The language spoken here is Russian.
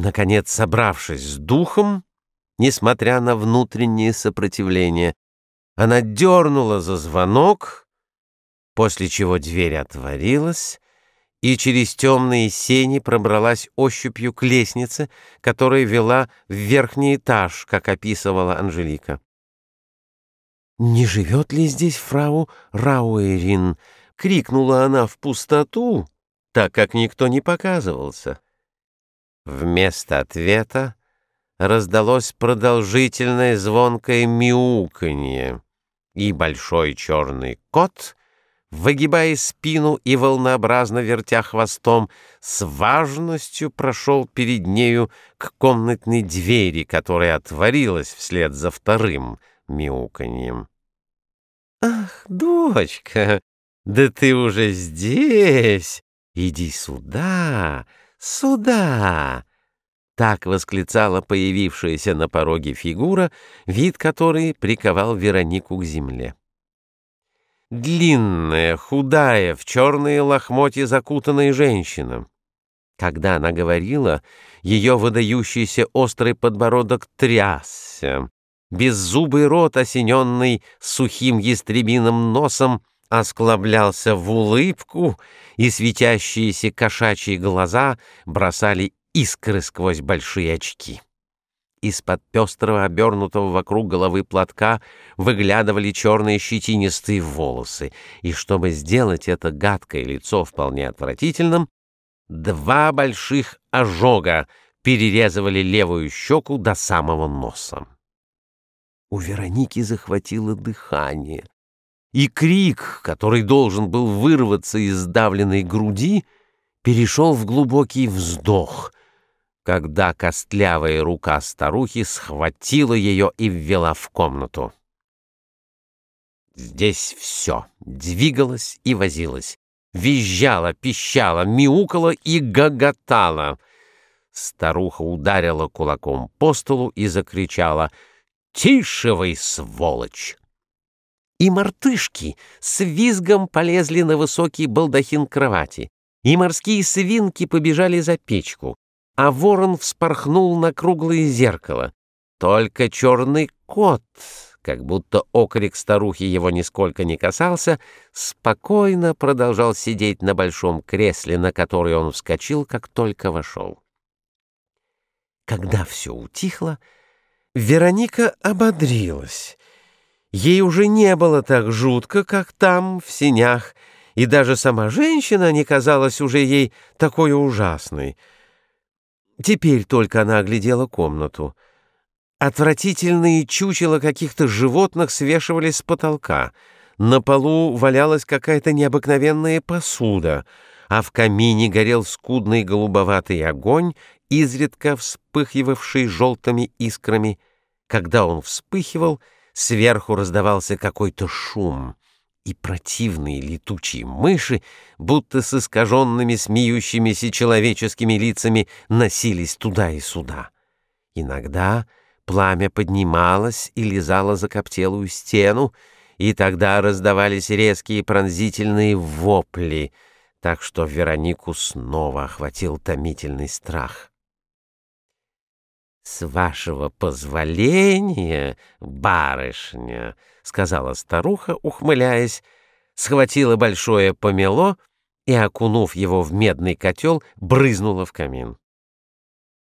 Наконец, собравшись с духом, несмотря на внутреннее сопротивление, она дернула за звонок, после чего дверь отворилась, и через темные сени пробралась ощупью к лестнице, которая вела в верхний этаж, как описывала Анжелика. «Не живет ли здесь фрау Рауэрин?» — крикнула она в пустоту, так как никто не показывался. Вместо ответа раздалось продолжительное звонкое мяуканье, и большой черный кот, выгибая спину и волнообразно вертя хвостом, с важностью прошел перед нею к комнатной двери, которая отворилась вслед за вторым мяуканьем. «Ах, дочка, да ты уже здесь! Иди сюда, сюда!» Так восклицала появившаяся на пороге фигура, вид которой приковал Веронику к земле. Длинная, худая, в черные лохмотья закутанная женщина. Когда она говорила, ее выдающийся острый подбородок трясся. Беззубый рот, осененный сухим ястребиным носом, осклаблялся в улыбку, и светящиеся кошачьи глаза бросали искры сквозь большие очки. Из-под пестрого, обернутого вокруг головы платка выглядывали черные щетинистые волосы, и чтобы сделать это гадкое лицо вполне отвратительным, два больших ожога перерезывали левую щеку до самого носа. У Вероники захватило дыхание, и крик, который должен был вырваться из сдавленной груди, перешел в глубокий вздох — когда костлявая рука старухи схватила ее и ввела в комнату. Здесь все двигалось и возилось, визжало, пищало, мяукало и гоготало. Старуха ударила кулаком по столу и закричала «Тише вы, сволочь!» И мартышки с визгом полезли на высокий балдахин кровати, и морские свинки побежали за печку, а ворон вспорхнул на круглое зеркало. Только черный кот, как будто окрик старухи его нисколько не касался, спокойно продолжал сидеть на большом кресле, на которое он вскочил, как только вошел. Когда все утихло, Вероника ободрилась. Ей уже не было так жутко, как там, в сенях, и даже сама женщина не казалась уже ей такой ужасной — Теперь только она оглядела комнату. Отвратительные чучела каких-то животных свешивались с потолка. На полу валялась какая-то необыкновенная посуда, а в камине горел скудный голубоватый огонь, изредка вспыхивавший желтыми искрами. Когда он вспыхивал, сверху раздавался какой-то шум — и противные летучие мыши, будто с искаженными смеющимися человеческими лицами, носились туда и сюда. Иногда пламя поднималось и лизало закоптелую стену, и тогда раздавались резкие пронзительные вопли, так что Веронику снова охватил томительный страх. «С вашего позволения, барышня», — сказала старуха, ухмыляясь, схватила большое помело и, окунув его в медный котел, брызнула в камин.